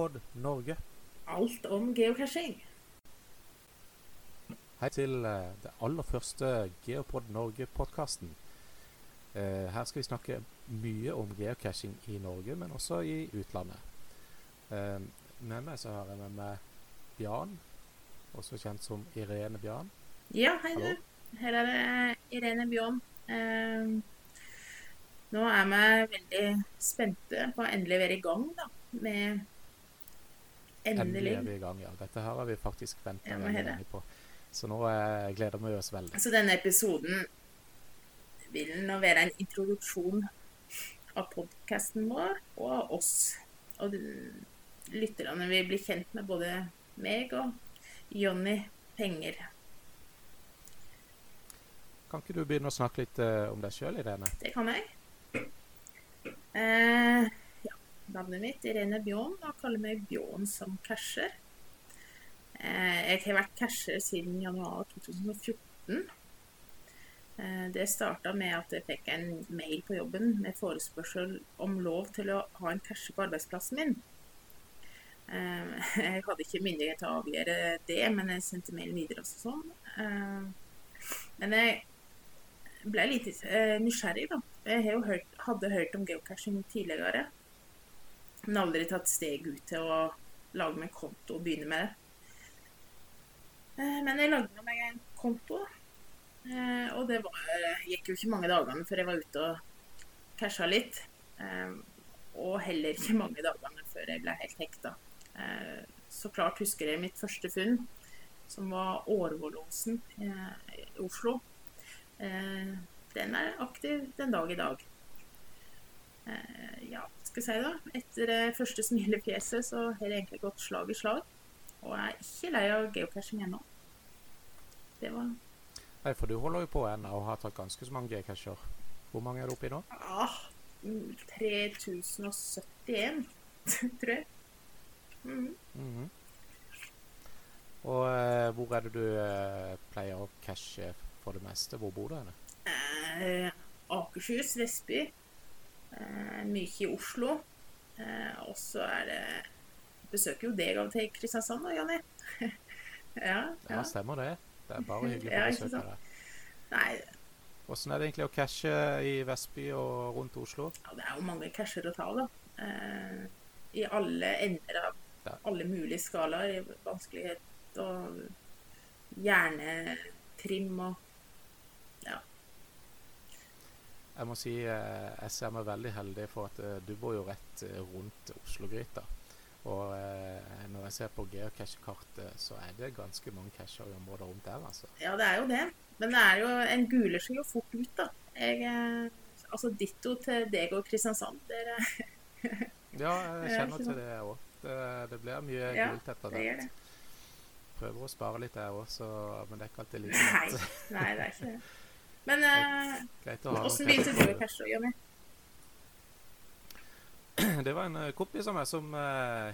Geopod Norge. Alt om geocaching. Hei til eh, det aller første Geopod Norge-podkasten. her skal vi snakke mye om geocaching i Norge, men også i utlandet. Eh, med meg så har jeg med meg Bjarn, også kjent som Irene Bjarn. Ja, hei du. Her er det Irene Bjørn. Eh, nå er vi veldig spente på å endelig være i gang, da. Med Endelig er vi i gang, ja. Dette her har vi faktisk venta Ja, på. Så nå eh, gleder vi oss veldig. Så denne episoden vil nå være en introduksjon av podkasten vår og av oss. Og lytterne vil bli kjent med både meg og Jonny Penger. Kan ikke du begynne å snakke litt eh, om deg sjøl, Irene? Det kan jeg. Eh, navnet mitt Irene Bjørn, og kaller meg Bjørn som casher. Eh, jeg har vært casher siden januar 2014. Eh, det starta med at jeg fikk en mail på jobben med forespørsel om lov til å ha en casher på arbeidsplassen min. Eh, jeg hadde ikke myndighet til å avgjøre det, men jeg sendte mailen videre også sånn. Men jeg ble litt nysgjerrig, da. Jeg hadde hørt om geocaching tidligere, men aldri tatt steg ut til å lage meg konto og begynne med det. Eh, men jeg lagde meg en konto, eh, og det var, gikk jo ikke mange dagene før jeg var ute og casha litt. Eh, og heller ikke mange dagene før jeg ble helt hekta. Så klart husker jeg mitt første funn, som var Årvålåsen eh, i Oslo. Den er aktiv den dag i dag. Ja, skal si da. Etter det første smilefjeset så har det egentlig gått slag i slag. Og jeg er ikke lei av geocaching ennå. Det var Nei, for du holder jo på ennå og har tatt ganske så mange geocacher. Hvor mange er du oppe i nå? ah, mm, 3071, tror jeg. Mm. Mm -hmm. Og eh, hvor er det du eh, pleier å cashe for det meste? Hvor bor du henne? Eh, Akershus, Vestby. Eh, mye i Oslo. Eh, og så er det Besøker jo deg av og til i Kristiansand da, Jonny. ja, Ja, ja. stemmer det. Det er bare hyggelig å besøke deg. Nei, Åssen er det egentlig å cashe i Vestby og rundt Oslo? ja, det er jo mange casher å ta, da. Eh, I alle ender av Ja. alle mulige skalaer. i Vanskelighet og hjernetrim og Jeg må si eh, jeg ser meg veldig heldig for at eh, du bor jo rett eh, rundt Oslo-gryta. Og eh, når jeg ser på geocache-kartet, så er det ganske mange cacher i området rundt der, altså. Ja, det er jo det. Men det er jo, en guler seg jo fort ut, da. Jeg, altså ditto til deg og Kristiansand. Dere, Ja, jeg kjenner til det, det òg. Det, det blir mye Ja, gult etter det hvert. Prøver å spare litt jeg òg, men det er ikke alltid like Nei, nei, det er ikke det. Men eh, åssen begynte du å cashe, Jonny? Det var en eh, kompis av meg som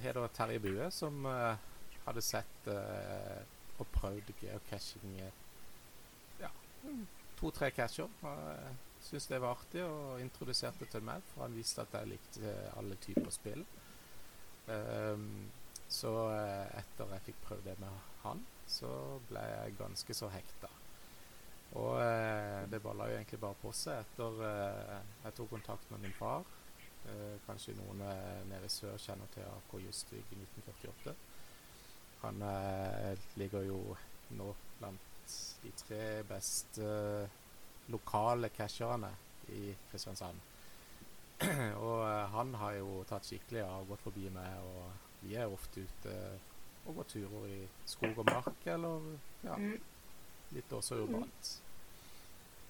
heter Terje Bue, som eh, hadde sett uh, og prøvd geocaching eh, ja, to-tre cacher. Uh, syntes det var artig og introduserte til meg, for han visste at jeg likte eh, alle typer spill. Um, så uh, etter jeg fikk prøvd det med han, så ble jeg ganske så hekta. Og eh, det balla jo egentlig bare på seg etter eh, jeg tok kontakt med min far. Eh, kanskje noen eh, nede i sør kjenner til AK Justvik i 1948. Han eh, ligger jo nå blant de tre beste lokale casherne i Kristiansand. og eh, han har jo tatt skikkelig av og gått forbi meg, og vi er ofte ute og går turer i skog og mark, eller ja, Mm. Litt også urbant.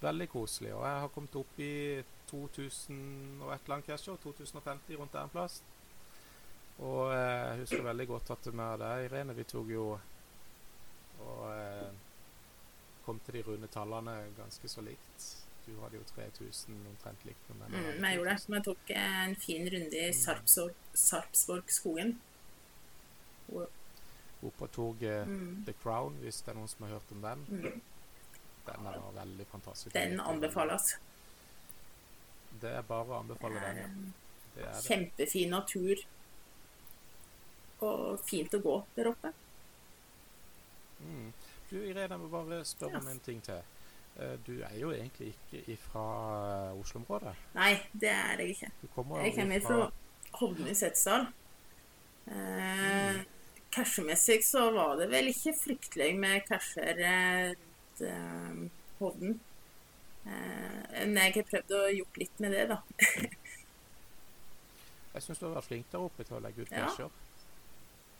Veldig koselig. Og jeg har kommet opp i 2000 og et eller annet casher, 2050 rundt der en plass. Og eh, jeg husker veldig godt at vi og deg, Irene, vi tok jo og eh, kom til de runde tallene ganske så likt. Du hadde jo 3000 omtrent likt med. Mm, jeg gjorde det. Jeg tok en fin runde i Sarpsborg, Sarpsborg skogen. Og eh, Mm, The Crown, hvis det er noen som har hørt om den. mm. Den var veldig fantastisk. Den anbefales. Det er bare å anbefale den, er ja. Det er det. kjempefin natur. og fint å gå der oppe. Mm. Du Irene, jeg må bare spørre om en ting til. Eh, Du er jo egentlig ikke fra Oslo-området. Nei, det er jeg ikke. Jeg kommer fra Hovden i Setesdal. Eh, Cashermessig så var det vel ikke fryktelig med casher rundt eh, Hovden. Eh, men jeg har prøvd å gjort litt med det, da. Jeg syns du har vært flink der oppe til å legge ut Ja.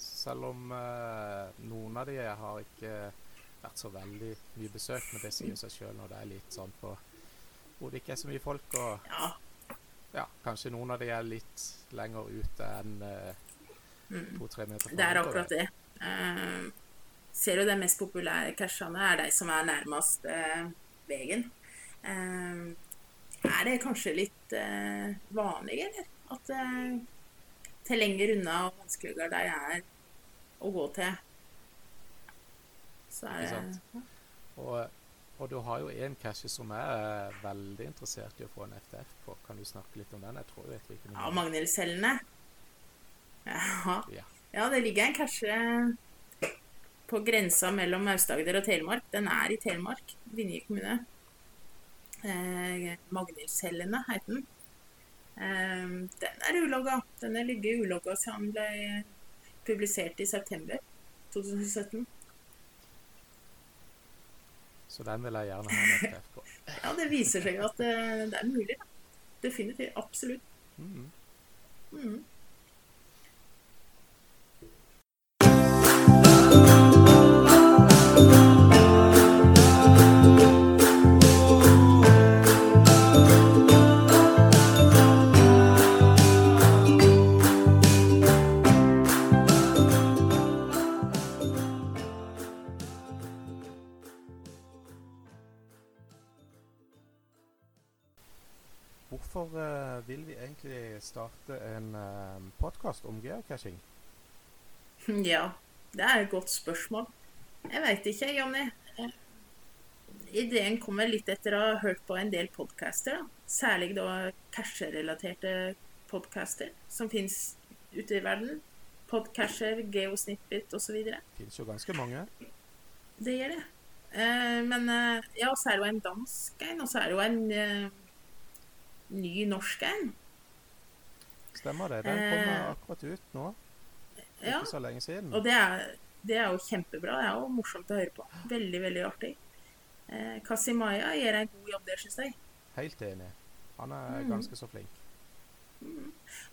Selv om eh, noen av de har ikke vært så veldig mye besøk, men det sier seg sjøl når det er litt sånn på hvor det ikke er så mye folk, og Ja. ja, kanskje noen av de er litt lenger ute enn eh, Mm. to-tre meter Det er akkurat det. Uh, ser du de mest populære cashene er de som er nærmest uh, veien. Uh, er det kanskje litt uh, vanlig, eller? At uh, til lenger unna og vanskeligere de er å gå til, så er det ja. Og, og du har jo en cache som er veldig interessert i å få en FTF på. Kan du snakke litt om den? Jeg tror jeg vet hvilken. Ja, Magnhild-cellene. Ja. Ja. det ligger en kanskje på grensa mellom Aust-Agder og Telemark. Den er i Telemark, Vinje kommune. Eh, Magnhild-cellene heter den. Eh, den er ulogga. Den har ligget ulogga siden den ble publisert i september 2017. Så den vil jeg gjerne ha en FF på. Ja, det viser seg at det, det er mulig. Da. Definitivt. Absolutt. Mm. Mm. Starte en uh, podkast om geocaching? Ja, det er et godt spørsmål. Jeg veit ikke, Jonny. Eh, Ideen kommer litt etter å ha hørt på en del podcaster. Da. Særlig da casherelaterte podcaster som fins ute i verden. Podcasher, geosnippet osv. Finnes jo ganske mange. Det gjør det. Eh, men eh, ja, så er det jo en dansk en, og så er det jo en eh, ny norsk en. Stemmer det. Den Eh. kommer akkurat ut nå. Ja. Ikke så lenge siden. Og det er, det er jo kjempebra. Det er jo morsomt å høre på. Veldig, veldig artig. Eh, Kasimaya gjør en god jobb der, syns jeg. Helt enig. Han er Mm. ganske så flink.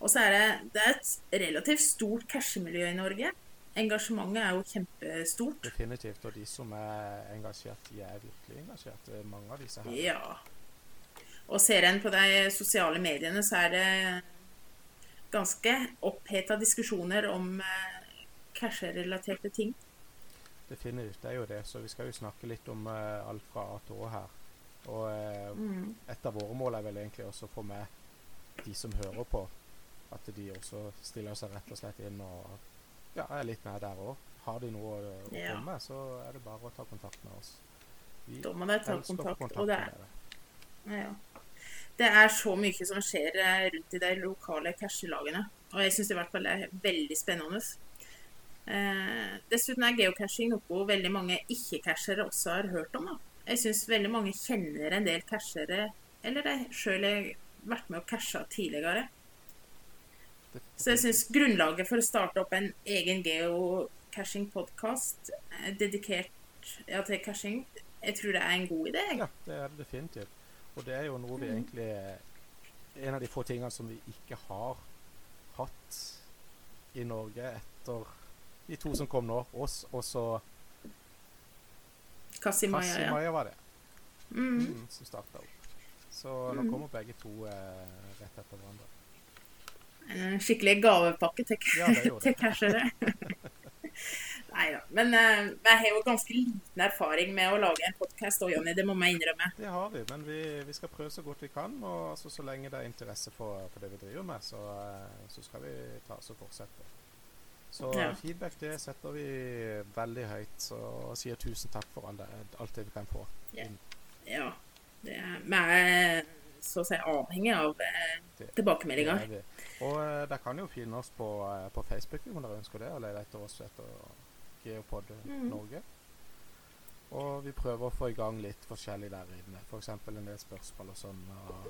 Og så er det, det er et relativt stort cashemiljø i Norge. Engasjementet er jo kjempestort. Definitivt. Og de som er engasjert, de er virkelig engasjert. Er Mange av disse her. Ja. Og ser en på de sosiale mediene, så er det ganske oppheta diskusjoner om eh, casherelaterte ting. Definitivt. Det er jo det. Så vi skal jo snakke litt om eh, alt fra A til Å her. Og eh, Mm. et av våre mål er vel egentlig også å få med de som hører på, at de også stiller seg rett og slett inn og ja, er litt med der òg. Har de noe å, å Ja. komme med, så er det bare å ta kontakt med oss. Vi Da må de ta kontakt. kontakt Og det med er, ja. Det er så mye som skjer eh, rundt i de lokale cashelagene. Og jeg syns i hvert fall det er veldig spennende. Eh, dessuten er geocaching noe veldig mange ikke-cashere også har hørt om. da. Jeg syns veldig mange kjenner en del cashere, eller de sjøl har vært med og casha tidligere. Så jeg syns grunnlaget for å starte opp en egen geocaching-podkast dedikert ja, til caching, jeg tror det er en god idé. Ja, det er definitivt. Og det er jo noe vi Mm. egentlig En av de få tingene som vi ikke har hatt i Norge etter de to som kom nå. Oss og så Kasimaya, ja. Kasimaya var det. Mm. Mm, som starta opp. Så nå Mm. kommer begge to eh, rett etter hverandre. En skikkelig gavepakke til, Ja, det til cashere. Nei da. Men uh, jeg har jo ganske liten erfaring med å lage en podkast òg, Jonny. Det må jeg innrømme. Det har vi, men vi, vi skal prøve så godt vi kan. Og altså, så lenge det er interesse for, for det vi driver med, så, eh, så skal vi ta oss og fortsette. Så Ja. feedback det setter vi veldig høyt, så, og sier tusen takk for alt det vi kan få. Ja. Det er, er så å si avhengig av eh, tilbakemeldinger. Det er. Og eh, dere kan jo finne oss på, eh, på Facebook om dere ønsker det, og lete oss etter Geopod mm. Norge. Og vi prøver å få i gang litt forskjellig der inne. F.eks. en del spørsmål og sånn. Og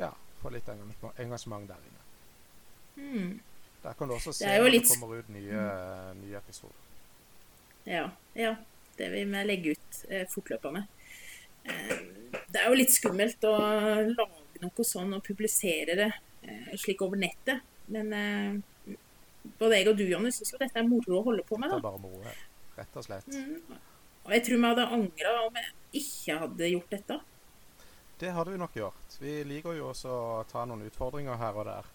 ja, få litt engasjement- der inne. Mm. Der kan du også se når det kommer ut nye, nye episoder. Ja, ja. Det vil vi legge ut eh, fortløpende. Eh, det er jo litt skummelt å lage noe sånn og publisere det eh, slik over nettet. Men eh, både jeg og du, Jonny, syns jo dette er moro å holde på med. Da. Det er bare moro. Rett og slett. Mm. Og jeg tror vi hadde angra om jeg ikke hadde gjort dette. Det hadde vi nok gjort. Vi liker jo også å ta noen utfordringer her og der.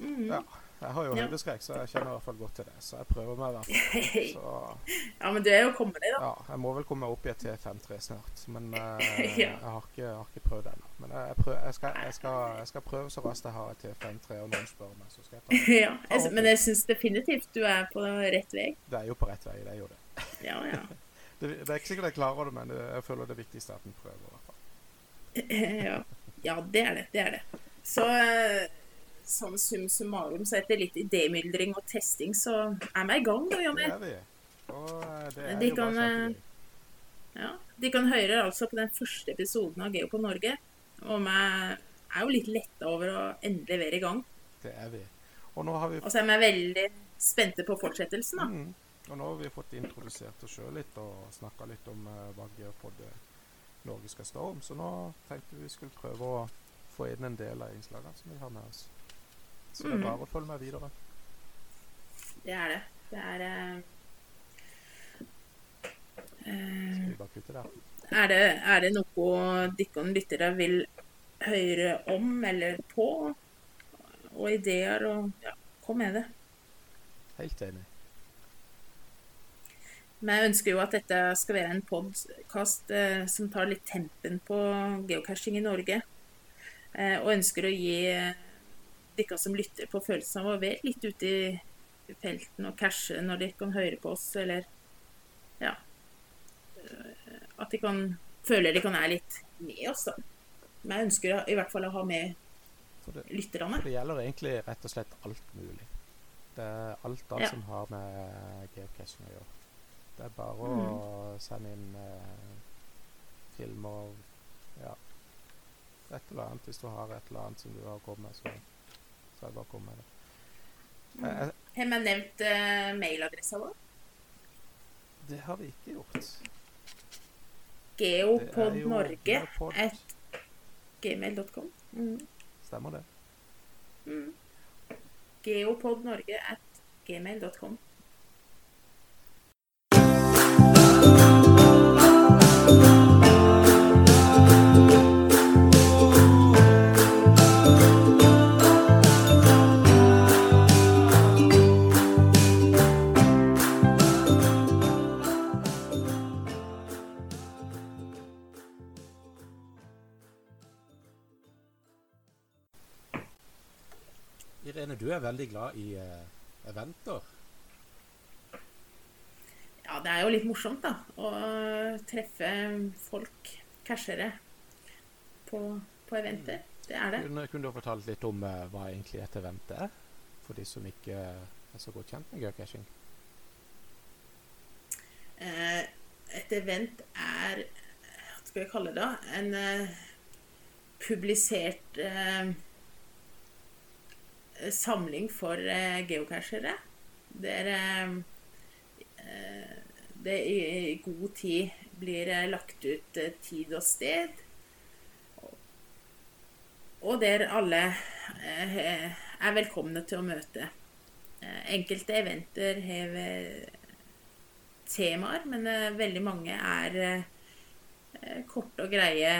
Mm. Ja. Jeg har jo høydeskrekk, så jeg kjenner i hvert fall godt til det. Så jeg prøver meg i hvert fall. Så ja, men du er jo kommet deg, da. ja, jeg må vel komme opp i et T53 snart. Men uh, jeg, har ikke, jeg har ikke prøvd ennå. Men jeg, prøv, jeg, skal, jeg, skal, jeg skal prøve så raskt jeg har et T53, og noen spør meg, så skal jeg ta det. Ja, jeg, men jeg syns definitivt du er på rett vei. Det er jo på rett vei, det er jo det. Ja, ja. Det, det er ikke sikkert jeg klarer det, men jeg føler det viktigste er at en prøver. i hvert fall. ja. ja, det er det. Det er det. Så eh, sånn sum summarum, så etter litt idémyldring og testing, så er vi i gang, da, Det Jonny. er vi. Og eh, det er De jo kan, bare kjempegøy. Ja. De kan høre altså på den første episoden av Geo på Norge. Og vi er jo litt letta over å endelig være i gang. Det er vi. Og vi Og så er vi veldig spente på fortsettelsen, da. Mm. Og nå har vi fått introdusert oss sjøl litt og snakka litt om uh, hva Geopod Norge skal stå om. Så nå tenkte vi skulle prøve å få inn en del av innslagene som vi har med oss. Så det er Mhm. bare å følge med videre. Det er det. Det er der? Er det, er det noe dere lyttere vil høre om eller på? Og ideer og Ja, kom med det. Helt enig. Men jeg ønsker jo at dette skal være en podkast eh, som tar litt tempen på geocaching i Norge. Eh, og ønsker å gi dere som lytter på følelsen av å være litt ute i felten og cashe når de kan høre på oss, eller ja eh, At de kan føle de kan være litt med oss, da. jeg ønsker i hvert fall å ha med det, lytterne. det gjelder egentlig rett og slett alt mulig. Det er alt, alt Ja. som har med geocaching å gjøre. Det er bare Mm. å sende inn eh, filmer Ja. Et eller annet. Hvis du har et eller annet som du har kommet med, så, så jeg bare med det. Jeg, jeg, Har vi nevnt uh, mailadressa vår? det har vi ikke gjort. Geopodnorge Geopod. at gmail.com. Mm. Stemmer det? Mm. Geopodnorge er veldig glad i uh, eventer. Ja, det er jo litt morsomt, da. Å treffe folk, cashere, på, på eventer. Det er det. Kunne, kunne du fortalt litt om uh, hva egentlig et event er? For de som ikke er så godt kjent med geocaching. Uh, et event er Hva skal jeg kalle det? da? En uh, publisert eh, samling for eh, geocachere. Der eh, det i, god tid blir eh, lagt ut tid og sted. Og der alle er velkomne til å møte. Enkelte eventer har temaer, men veldig mange er korte og greie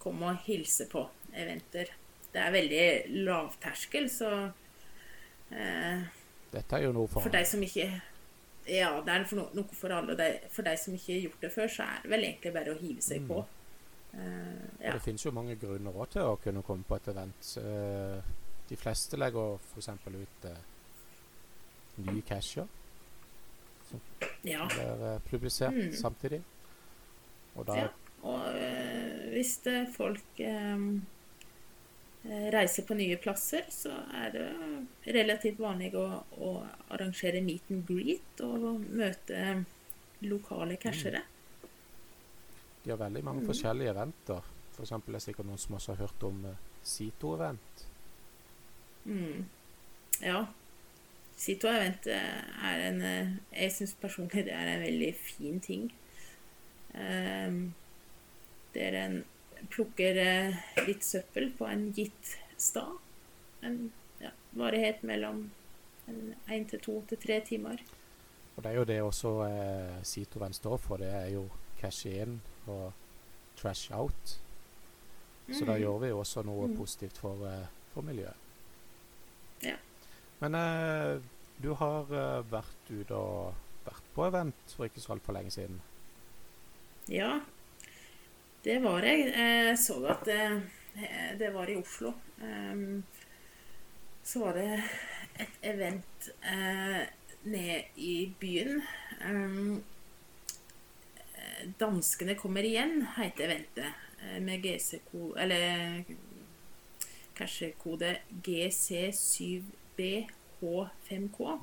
kom og hilse på eventer. Det er veldig lavterskel, så eh, Dette er jo noe for, for deg som ikke Ja, det er for no, noe for alle. det- For deg som ikke har gjort det før, så er det vel egentlig bare å hive seg Mm. på. Eh, ja. Det finnes jo mange grunner også til å kunne komme på et event. Eh, De fleste legger f.eks. ut eh, nye cashier, ja. som blir eh, publisert Mm. samtidig. Og da Ja. Og øh, hvis folk eh, eh, reiser på nye plasser, så er det relativt vanlig å, å arrangere meet and greet og møte lokale cashere. De har veldig mange Mm. forskjellige eventer. For eksempel er det sikkert noen som også har hørt om eh, Sito-event. Mm. Ja. Sito Event eh, er en eh, Jeg syns personlig det er en veldig fin ting. Um, er en plukker eh, litt søppel på en gitt stad. En ja, varighet mellom én til to til tre timer. Og det er jo det også eh, Sito-event står for. Det er jo cash in og trash out. Så da Mm. gjør vi jo også noe Mm. positivt for, eh, for miljøet. Ja. Men eh, du har eh, vært ute og vært på event for ikke så altfor lenge siden. Ja, det var jeg. Jeg så at det, det var i Oslo. Ehm, Så var det et event nede ned i byen. Ehm, eh, Danskene kommer igjen, heter eventet. eh, Med GC-kode Eller cashekode GC7BH5K.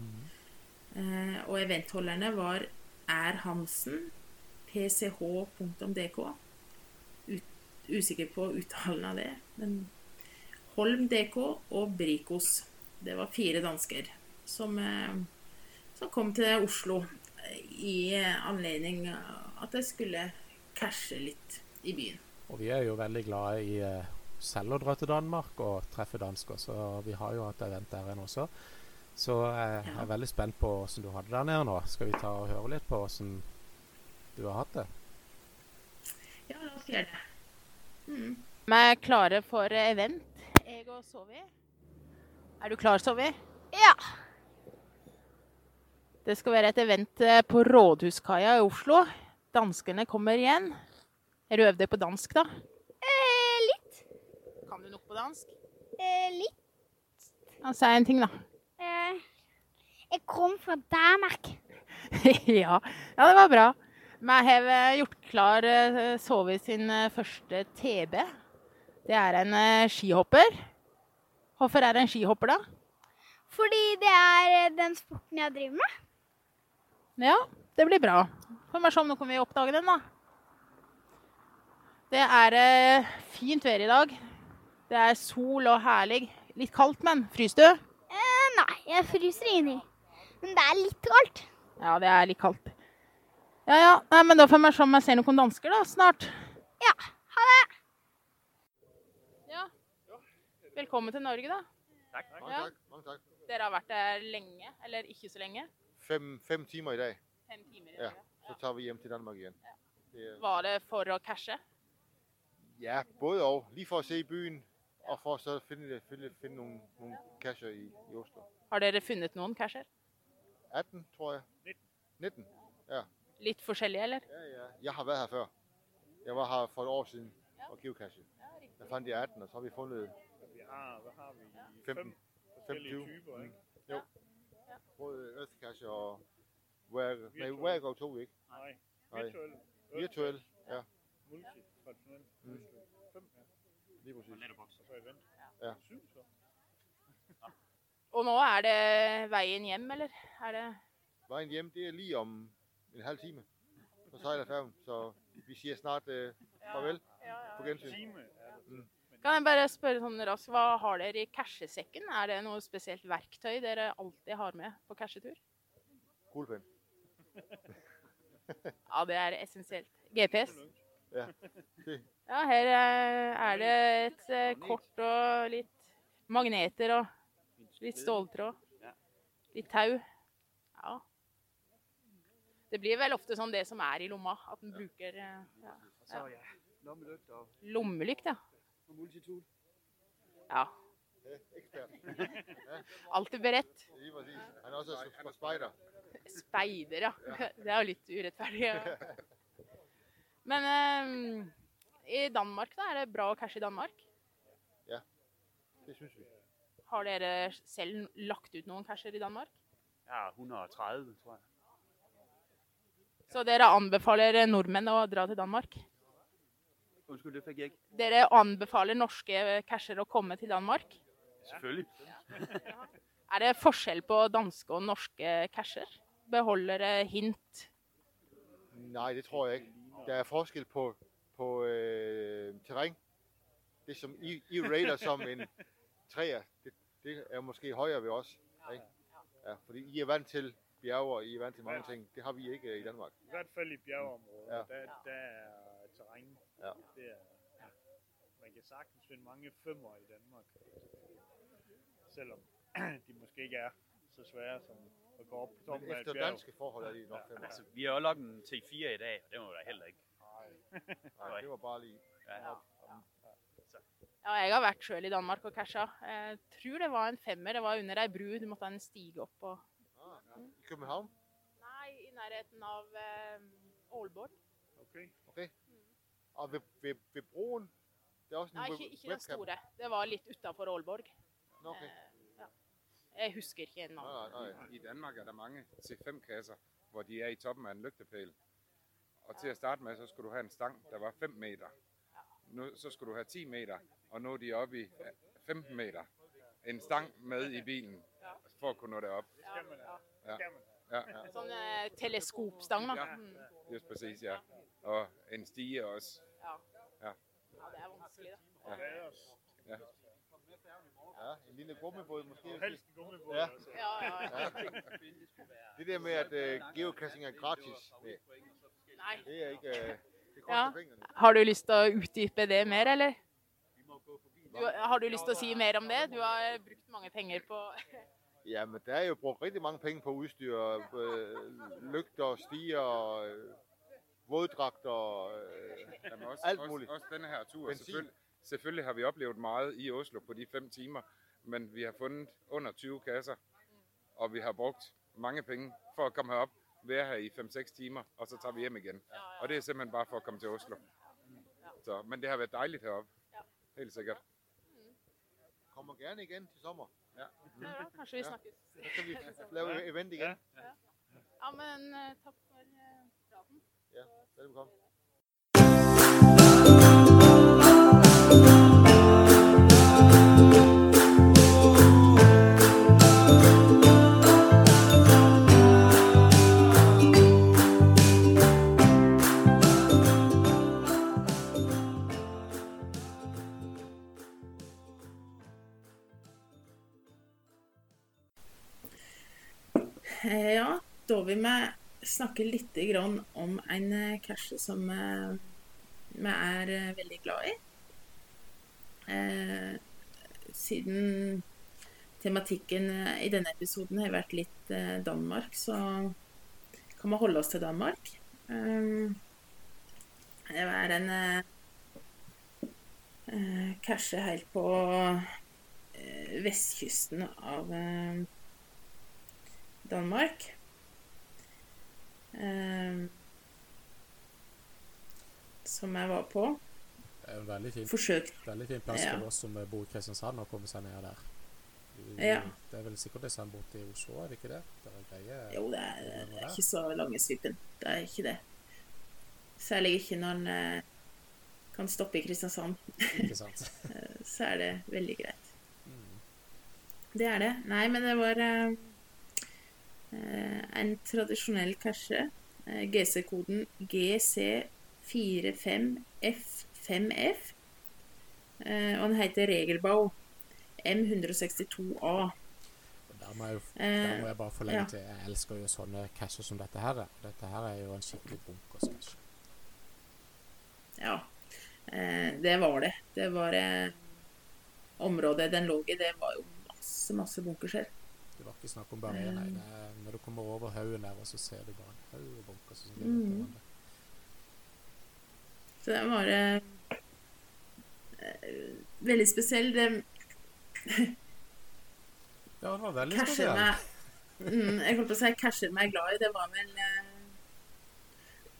Eh, og eventholderne var R. Hansen, pch.dk. Usikker på uttalen av det. Men Holm DK og Brikos. Det var fire dansker som, eh, som kom til Oslo eh, i anledning at jeg skulle cashe litt i byen. Og vi er jo veldig glade i eh, selv å dra til Danmark og treffe dansker, så vi har jo hatt event der inne også. Så eh, jeg Ja. er veldig spent på åssen du hadde det der nede nå. Skal vi ta og høre litt på åssen du har hatt det? Ja, la oss gjøre det. Mm. Vi er klare for event, jeg og Sovi. Er du klar, Sovi? Ja. Det skal være et event eh, på Rådhuskaia i Oslo. Danskene kommer igjen. Er du øvd deg på dansk, da? Eh, litt. Kan du nok på dansk? Eh, litt. Ja, Si en ting, da. Eh, jeg kom fra Danmark. ja. ja, det var bra. Vi har eh, gjort klar eh, Sovi sin eh, første TB. Det er en skihopper. Hvorfor er det en skihopper, da? Fordi det er den sporten jeg driver med. Ja, det blir bra. Får vi se om nå kan vi oppdage den, da. Det er fint vær i dag. Det er sol og herlig. Litt kaldt, men fryser du? Eh, nei, jeg fryser ingenting. Men det er litt kaldt. Ja, det er litt kaldt. Ja ja, Nei, men da får jeg se om jeg ser noen dansker da, snart. Ja, ha det. Ja. Velkommen til Norge, da. Takk. Mange Ja. tak. Mange takk. Dere har vært der lenge, eller ikke så lenge? Fem, fem timer i dag, Fem timer i Ja. så tar vi hjem til Danmark igjen. Er, Var det for å cashe? ja, både og. Lige for å se i byen, og for å finne, finne, finne noen, noen nogle i, i Oslo. Har dere funnet noen casher? 18, tror jeg. 19. Litt forskjellige, eller? Ja, ja. Jeg har vært her før. Jeg var her for et år siden og geocache. Der fant de 18, og så har vi funnet Vi har, Hva har vi? 15. forskellige 25. typer, ikke? Jo. Både Earthcache og Where, nei, Where Go 2, ikke? Nei. Nej. Virtuel. Virtuel, ja. Multi. Traditionel. Mm. Fem, ja. Lige præcis. Og så event. Ja. Syv så. Og nå er det veien hjem, eller? Er det Veien hjem, det er lige om en halv time. Så sejler færgen, så vi siger snart uh, farvel på gensyn. Time er det. Kan jeg bare spørre sånn raskt, Hva har dere i cashesekken? Er det noe spesielt verktøy dere alltid har med på cashetur? Kuglepen. Ja, det er essensielt. GPS? Ja. Ja, her eh, er det et eh, kort og litt magneter og litt ståltråd. Litt tau. Ja. Det blir vel ofte sånn det som er i lomma, at en bruker eh, ja. Ja, lommelykt og, lommelykt. Ja. og multitool. ja. ja, ekspert. Alltid beredt. Han er også fra spejder. Speider, ja. Det er jo litt urettferdig. Ja. Men um, i Danmark, da? Er det bra å cashe i Danmark? Ja, Det synes vi. Har dere selv lagt ut noen casher i Danmark? Ja, 130, tror jeg. Så dere anbefaler nordmenn å dra til Danmark? Dere anbefaler norske cashere å komme til Danmark? Selvfølgelig. Er det forskjell på danske og norske casher? Beholder det hint? Nei, det tror jeg ikke. Det er forskjell på, på øh, terreng. Det som I, I rater som en treer, det, det er måske høyere ved oss. Ikke? Ja, fordi I er vant til bjerge, og I vant til mange ting. Det har vi ikke i Danmark. I hvert fall i bjergeområdet, Ja. ja. der, der er terræn. Ja. Det er, man kan sagtens finde mange femmer i Danmark. Selvom de måske ikke er så svære som at gå op på toppen af et efter bjerg. danske forhold er de nok femmer. Altså, vi har jo lagt en T4 i dag, og det var der heller ikke. Nej, det var bare lige. Ja. Ja, jeg har vært sjøl i Danmark og casha. Jeg tror det var en femmer. Det var under ei bru. Du måtte ha en stige opp og Ah, I København? Nei, i nærheten av eh, Ok. Okay. Mm. Og ved, ved, ved broen? Det er også Nei, ikke, ikke den store. Det var litt utafor Aalborg. Okay. Eh, ja. Jeg husker ikke navnet. I Danmark er det mange C5-kasser hvor de er i toppen av en lyktepæl. Og til å starte med, så skulle du ha en stang, der var fem meter. Nå, så skulle du ha ti meter, og nå er de oppe i øh, 15 meter. En stang med i bilen, for å kunne nå det man, Ja. Ja, ja. Sånn eh, teleskopstang, da. Ja. Just præcis, ja. Og en stige også. Ja. Ja. ja, det er vanskelig, da. Ja. Ja, en lille gummibåd måske. helst en gummibåd. Ja. altså. Ja, ja, ja. Det der med, at uh, geocaching er gratis, det, Nei. det er ikke... Uh, det koster pengene. Har du lyst til å utdype det mer, eller? Du, har du lyst til å si mer om det? Du har brukt mange penger på Ja, men der er jo brugt rigtig mange penge på udstyr. Øh, lygter, stiger, øh, våddragter, øh, Jamen også, alt også, muligt. også denne her tur. Benzin. Selvfølgelig, selvfølgelig har vi oplevet meget i Oslo på de fem timer, men vi har fundet under 20 kasser, og vi har brugt mange penge for at komme herop, være her i 5-6 timer, og så tager vi hjem igen. Og det er simpelthen bare for at komme til Oslo. Så, men det har været dejligt heroppe. Helt sikkert. kommer gerne igen til sommer. Ja, bra. Kanskje vi Ja. snakkes. Ja, men eh, takk for eh, praten. Ja, velbekomme. Vil vi snakke litt om en eh, cache som eh, vi er eh, veldig glad i. Siden tematikken i denne episoden har vært litt Danmark, så kan vi holde oss til Danmark. Det er en eh, helt på vestkysten av Danmark. Eh, som jeg var på. Det er en veldig fin, Forsøkt. veldig fin plass Ja. for oss som bor i Kristiansand å komme seg ned der. Ja. Det er vel sikkert det samme borte i Oslo, er det ikke det? Det er greie Jo, det er, det er ikke så lange svippen. Det er ikke det. Særlig ikke når en eh, kan stoppe i Kristiansand. Ikke sant? Så er det veldig greit. Mm. Det er det. Nei, men det var eh, eh, en tradisjonell cache. Eh, GC-koden GC45F5F. Eh, og den heter Regelbau M162A. Der må, jeg, Eh, der må jeg bare forlenge ja. til Jeg elsker jo sånne casher som dette her. er. Dette her er jo en skikkelig bunkerscashe. Ja, eh, det var det. Det var eh, Området den lå i, det var jo masse, masse bunkerser. Det var ikke snakk om nei. Mm. Er, når du kommer over haugen der, og så ser du bare en haug av bunker som ligger Mm. Så det var eh, eh, veldig spesiell. Det Ja, det var veldig spesiell. meg mm, Jeg holdt på å si casher meg glad i. Det var vel uh,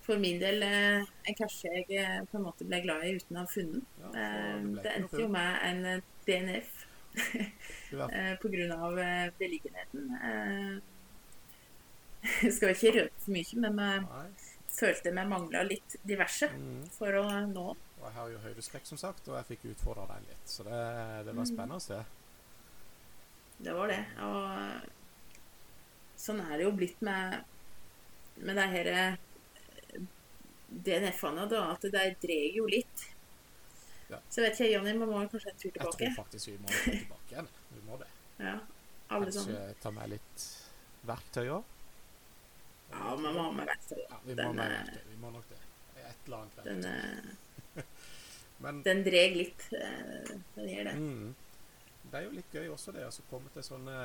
for min del uh, en cashe jeg på en måte ble glad i uten å ha funnet. Ja, det det endte jo med en DNF. Fall. eh, på grunn av eh, beliggenheten. Eh, jeg skal vel ikke røpe for mye, men jeg Nei. følte vi mangla litt diverse Mm. for å nå. Og jeg har jo høydespekk, som sagt, og jeg fikk utfordra den litt. Så det, det var spennende å se. Det var det. Og sånn er det jo blitt med, med det her eh, DNF-ene, da. At de dreier jo litt. Ja. Så jeg vet ikke, Jonny, vi må kanskje en tur tilbake? Jeg tror faktisk vi må tilbake igjen. Vi må det. Ja, alle Kanskje sammen. ta med litt verktøy òg. Ja, vi må ha med verktøy. Ja, vi må Den, med eh, verktøy. Vi må nok det. Et eller annet verktøy. Den, Men den dreg litt. eh, Den gjør det. mm, det er jo litt gøy også det å komme til sånne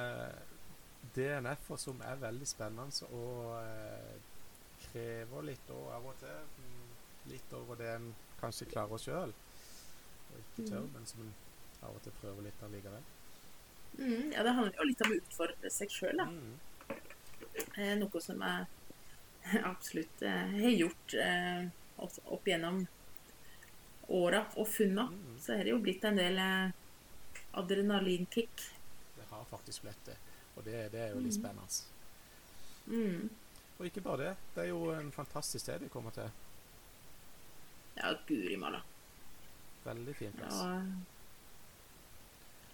DNF-er som er veldig spennende og eh, krever litt og av og til mm, litt over det en kanskje klarer sjøl. Og ikke tør, Mm. men som en av og til prøver litt allikevel. Mm, ja, det handler jo litt om å utfordre seg sjøl, da. Mm. Eh, noe som jeg absolutt eh, har gjort eh, opp, opp gjennom åra og funna. Mm. Så har det jo blitt en del eh, adrenalinkick. Det har faktisk blitt det. Og det, det er jo litt Mm. spennende. Mm. Og ikke bare det. Det er jo en fantastisk sted vi kommer til. Ja, guri malla. Veldig fin plass. Ja,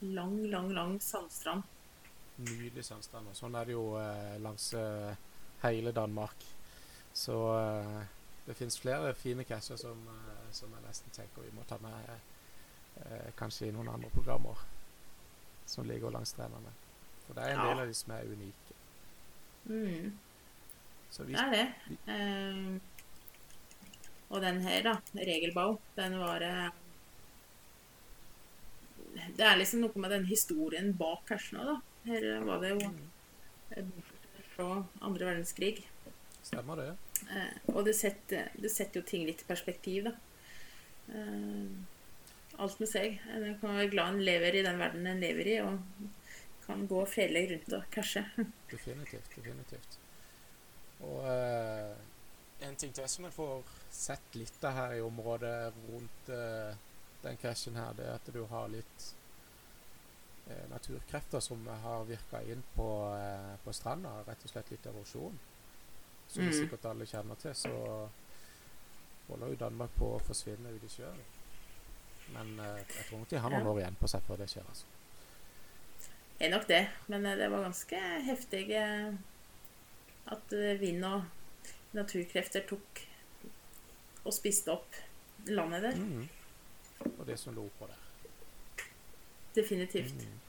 lang, lang, lang sandstrand. Nydelig sandstrand. Og sånn er det jo eh, langs eh, hele Danmark. Så eh, det finnes flere fine casher som, eh, som jeg nesten tenker vi må ta med eh, kanskje i noen andre programmer som ligger langs strendene. For det er en Ja. del av de som er unike. Mm. Så vi, Det er det. Eh, og den her, da, Regelbau, den var Det er liksom noe med den historien bak kanskje nå da. Her var det jo fra andre verdenskrig. Stemmer det. Eh, og det setter, det setter jo ting litt i perspektiv, da. Eh, alt med seg. En kan være glad en lever i den verden en lever i, og kan gå fredelig rundt og cashe. Definitivt. Definitivt. Og eh, en ting til som en får sett litt av her i området rundt eh, den krasjen her, det er at du har litt eh, naturkrefter som har virka inn på, eh, på stranda. Rett og slett litt erosjon. Som Mm. sikkert alle kjenner til, så holder jo Danmark på å forsvinne ut i sjøen. Men eh, jeg tror nok de har noen år igjen på seg før det skjer. altså. Det er nok det, men eh, det var ganske heftig eh, at eh, vind og naturkrefter tok og spiste opp landet der. Mm. Og det som lå på der. Definitivt. Mm.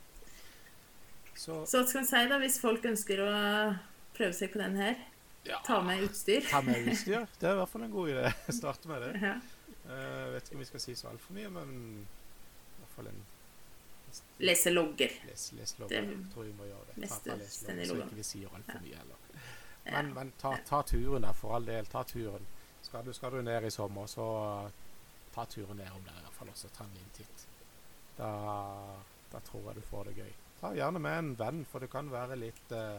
Så Så hva skal en si, da, hvis folk ønsker å prøve seg på den her? ja, Ta med utstyr. ta med utstyr. Det er i hvert fall en god idé. Starte med det. Ja. Uh, vet ikke om vi skal si så altfor mye, men i hvert fall en Lese logger. les, les logger. Det tror vi må gjøre det. Ta, ta les logger, så ikke vi sier altfor mye heller. Men, men ta, ta turen der, for all del. Ta turen. Skal du, skal du ned i sommer, så ta turen nedom der i hvert fall også. Ta en liten titt. Da, da tror jeg du får det gøy. Ta gjerne med en venn, for det kan være litt uh,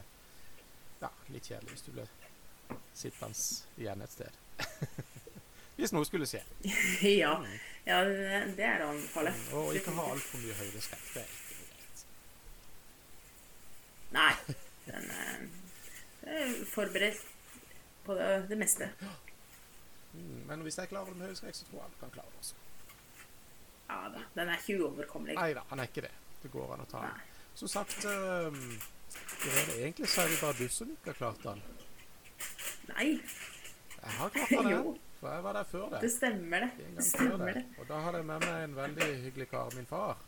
ja, litt kjedelig hvis du blir sittende igjen et sted. hvis noe skulle skje. ja. Mm. ja, det er det å anbefale. Og ikke ha altfor mye høydeskrekk. Det er ikke noe greit. Nei. Den eh, er forberedt på det, det meste. Mm, Men hvis jeg klarer det med høydeskrekk, så tror jeg han kan klare det også. Ja da. Den er ikke uoverkommelig. Nei da, han er ikke det. Det går an å ta den. Som sagt, um, Irene, egentlig så er det bare du som ikke har klart den. Nei, Jeg har klart den, jeg. Jo. For jeg var der før det det. stemmer det. Det stemmer det. Og da hadde jeg med meg en veldig hyggelig kar, min far,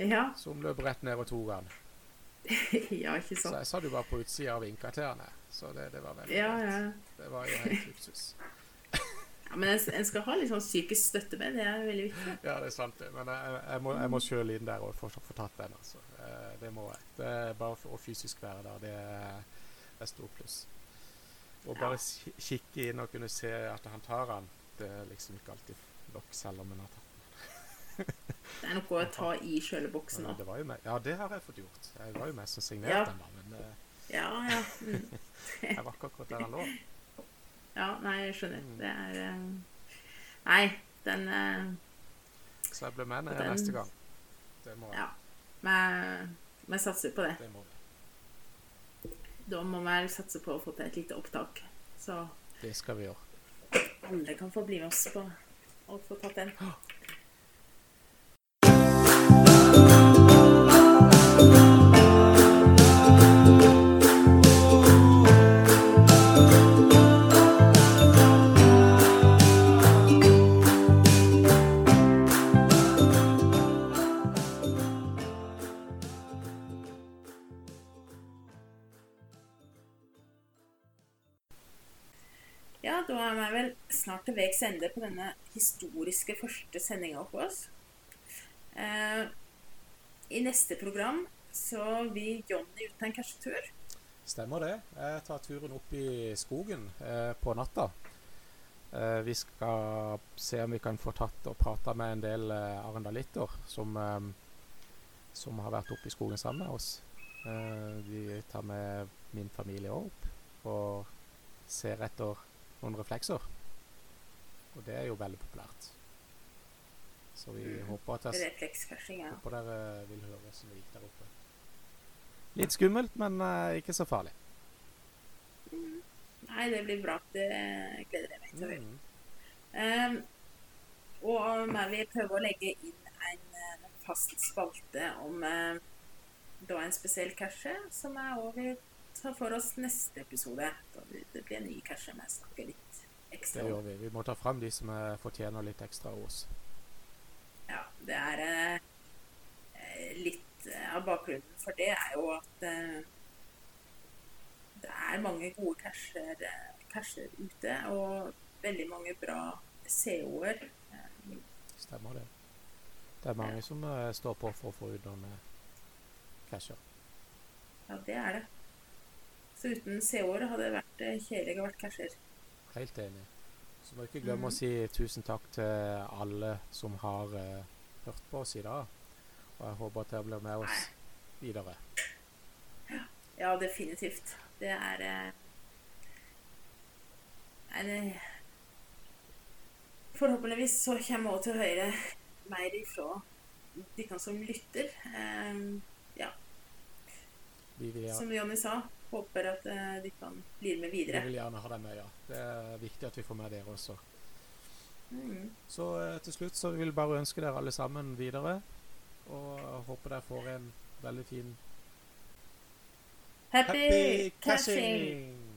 Ja, som løp rett ned og tok den. ja ikke Så jeg satt jo bare på utsida og vinka til han. Så det, det var veldig Ja, ja. Det var jo helt luksus. Ja men en, skal ha litt sånn psykisk støtte med, det er veldig viktig. Ja, det er sant. Men jeg, jeg må, jeg må sjøl inn der og få, få tatt den, altså. Eh, Det må jeg. Det er bare å fysisk være der, det er, det er stort pluss. Å bare ja. kikke inn og kunne se at han tar den, det er liksom ikke alltid nok, selv om en har tatt den. Det er noe å ta i kjøleboksen boksen òg. Med, ja, det har jeg fått gjort. Jeg var jo med som Ja. signerte den, da, men eh, Ja, ja. Mm. jeg var ikke akkurat der han lå. Ja. Nei, jeg skjønner. Det er eh, Nei, den eh, Så jeg blir med ned Den- neste gang. Det må jeg. Ja. Vi satser på det. Det må. Da må vi satse på å få til et lite opptak. Så Det skal vi gjøre. alle kan få bli med oss på å få tatt den. Til på denne historiske første sendinga vår. Eh, I neste program så vil Jonny ut på en cashetur. Stemmer det. Jeg tar turen opp i skogen eh, på natta. Eh, vi skal se om vi kan få tatt og prata med en del eh, arendalitter som, eh, som har vært oppe i skogen sammen med oss. Eh, vi tar med min familie òg opp og ser etter noen reflekser. Og det er jo veldig populært. Så vi håper at jeg ja. håper dere vil høre hvordan det gikk der oppe. Litt skummelt, men uh, ikke så farlig. Nei, det blir bra. Det gleder jeg meg til å høre. Mm. Um, og vi vil prøve å legge inn en eh, fast spalte om uh, da en spesiell cashe, som jeg òg vil ta for oss neste episode. Da det blir en ny cache vi snakker litt ekstra Det gjør vi. Vi må ta fram de som eh, fortjener litt ekstra av oss. Ja, det er eh, litt eh, av bakgrunnen for det er jo at eh, det er mange gode casher, eh, casher ute, og veldig mange bra CO-er. Eh, Stemmer det. Det er mange som eh, står på for å få ut noen eh, casher. Ja, det er det. Så uten CO-er hadde det vært kjedelig å vært casher. Helt enig. Så må ikke glemme mm. å si tusen takk til alle som har uh, hørt på oss i dag. Og jeg håper at dere blir med oss videre. Ja, definitivt. Det er uh, er det, Forhåpentligvis så kommer vi også til å høre mer ifra de som lytter. Um, ja, Vi vil, som Jonny sa, håper at eh, de kan bli med videre. vi vil gjerne ha deg med, ja. Det er viktig at vi får med dere også. Mm. Så eh, til slutt så vil jeg bare ønske dere alle sammen videre. Og håper dere får en veldig fin Happy, Happy catching! cashing!